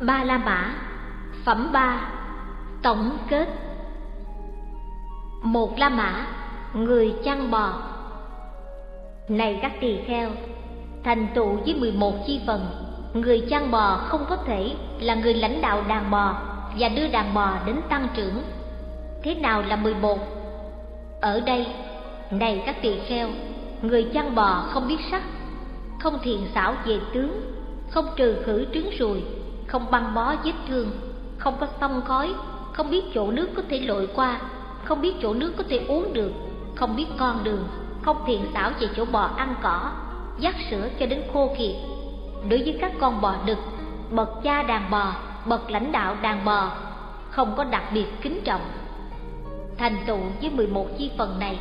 Ba La Mã Phẩm ba Tổng kết. Một La Mã Người chăn bò. Này các tỳ kheo Thành tựu với 11 chi phần. Người chăn bò không có thể là người lãnh đạo đàn bò Và đưa đàn bò đến tăng trưởng. Thế nào là 11? Ở đây, này các tỳ kheo Người chăn bò không biết sắc Không thiện xảo về tướng Không trừ khử trứng ruồi không băng bó vết thương, không có xông khói, không biết chỗ nước có thể lội qua, không biết chỗ nước có thể uống được, không biết con đường, không thiện xảo về chỗ bò ăn cỏ, dắt sữa cho đến khô kiệt. Đối với các con bò đực, bậc cha đàn bò, bậc lãnh đạo đàn bò, không có đặc biệt kính trọng. Thành tựu với 11 chi phần này,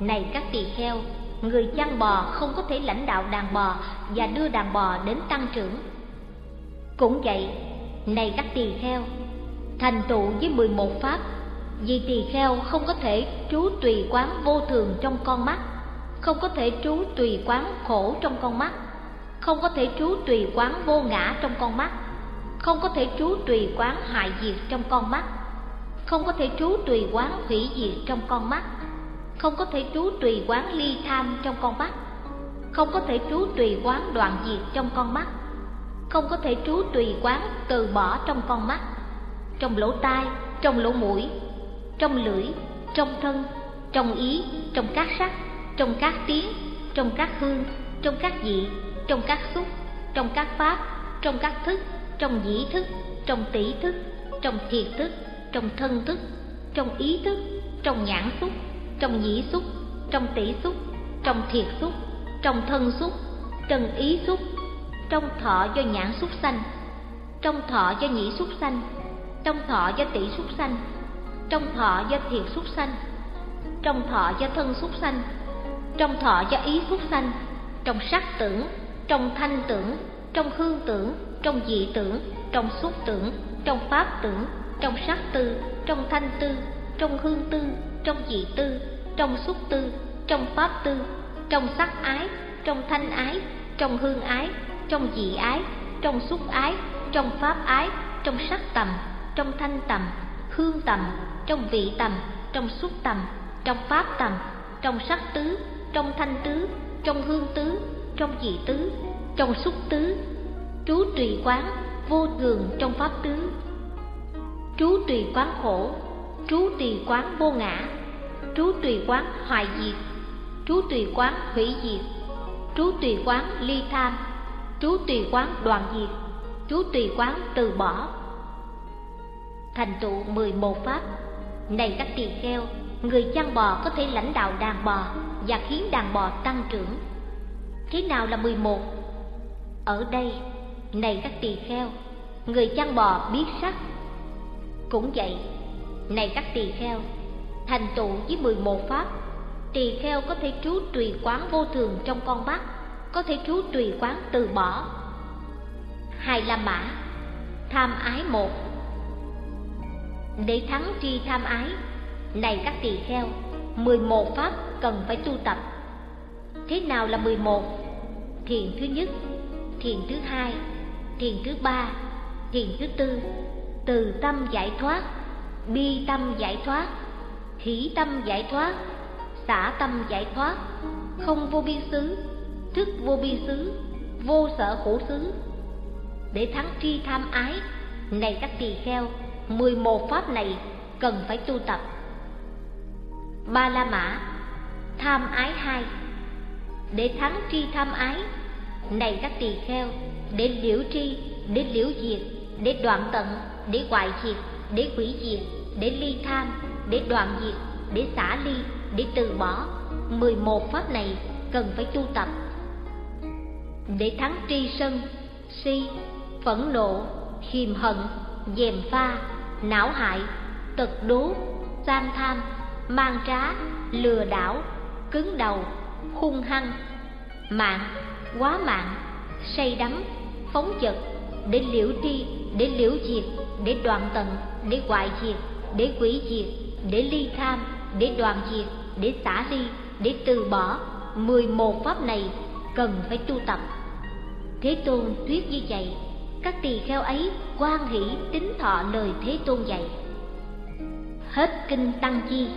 này các tỳ kheo, người chăn bò không có thể lãnh đạo đàn bò và đưa đàn bò đến tăng trưởng cũng vậy, này các tỳ kheo, thành tựu với 11 pháp, vì tỳ kheo không có thể trú tùy quán vô thường trong con mắt, không có thể trú tùy quán khổ trong con mắt, không có thể trú tùy quán vô ngã trong con mắt, không có thể trú tùy quán hại diệt trong con mắt, không có thể trú tùy quán hủy diệt trong con mắt, không có thể trú tùy quán ly tham trong con mắt, không có thể trú tùy quán đoạn diệt trong con mắt không có thể trú tùy quán từ bỏ trong con mắt, trong lỗ tai, trong lỗ mũi, trong lưỡi, trong thân, trong ý, trong các sắc, trong các tiếng, trong các hương, trong các vị, trong các xúc, trong các pháp, trong các thức, trong dĩ thức, trong tỷ thức, trong thiệt thức, trong thân thức, trong ý thức, trong nhãn xúc, trong nhĩ xúc, trong tỷ xúc, trong thiệt xúc, trong thân xúc trong ý xúc trong thọ do nhãn xúc sanh. Trong thọ do nhĩ xúc sanh. Trong thọ do tỷ xúc sanh. Trong thọ do thiệt xúc sanh. Trong thọ do thân xúc sanh. Trong thọ do ý xúc sanh. Trong sắc tưởng, trong thanh tưởng, trong hương tưởng, trong dị tưởng, trong xúc tưởng, trong pháp tưởng, trong sắc tư, trong thanh tư, trong hương tư, trong dị tư, trong xúc tư, trong pháp tư, trong sắc ái, trong thanh ái, trong hương ái trong dị ái, trong xúc ái, trong pháp ái, trong sắc tầm, trong thanh tầm, hương tầm, trong vị tầm, trong xúc tầm, trong pháp tầm, trong sắc tứ, trong thanh tứ, trong hương tứ, trong dị tứ, trong xúc tứ. Trú tùy quán, vô thường trong pháp tứ. Trú tùy quán khổ, trú tùy quán vô ngã. Trú tùy quán hoại diệt, trú tùy quán hủy diệt, trú tùy quán ly tham trú tùy quán đoàn diệt. Trú tùy quán từ bỏ. Thành tựu mười một pháp. Này các tỳ kheo, người chăn bò có thể lãnh đạo đàn bò và khiến đàn bò tăng trưởng. Thế nào là mười một? Ở đây, này các tỳ kheo, người chăn bò biết sắc. Cũng vậy, này các tỳ kheo, thành tựu với mười một pháp, tỳ kheo có thể trú tùy quán vô thường trong con mắt có thể chú tùy quán từ bỏ. Hai la mã, tham ái một. Để thắng tri tham ái, này các tỳ kheo, mười một pháp cần phải tu tập. Thế nào là mười một? Thiền thứ nhất, thiền thứ hai, thiền thứ ba, thiền thứ tư. Từ tâm giải thoát, bi tâm giải thoát, hỷ tâm giải thoát, xả tâm giải thoát, không vô biên xứ thức vô bi xứ, vô sở khổ xứ. Để thắng tri tham ái, này các tỳ kheo, mười một pháp này cần phải tu tập. Ba la mã, tham ái hai. Để thắng tri tham ái, này các tỳ kheo, để liễu tri, để liễu diệt, để đoạn tận, để hoại diệt, để hủy diệt, để ly tham, để đoạn diệt, để xả ly, để từ bỏ. Mười một pháp này cần phải tu tập để thắng tri sân, si, phẫn nộ, hiềm hận, dèm pha, não hại, tật đố gian tham, mang trá, lừa đảo, cứng đầu, hung hăng, mạng, quá mạng, say đắm, phóng chật, để liễu tri, để liễu diệt, để đoạn tận, để hoại diệt, để quỷ diệt, để ly tham, để đoạn diệt, để xả ly, để từ bỏ mười một pháp này cần phải tu tập Thế Tôn thuyết như vậy, các tỳ kheo ấy quan hỷ tính thọ lời Thế Tôn dạy. Hết kinh Tăng Chi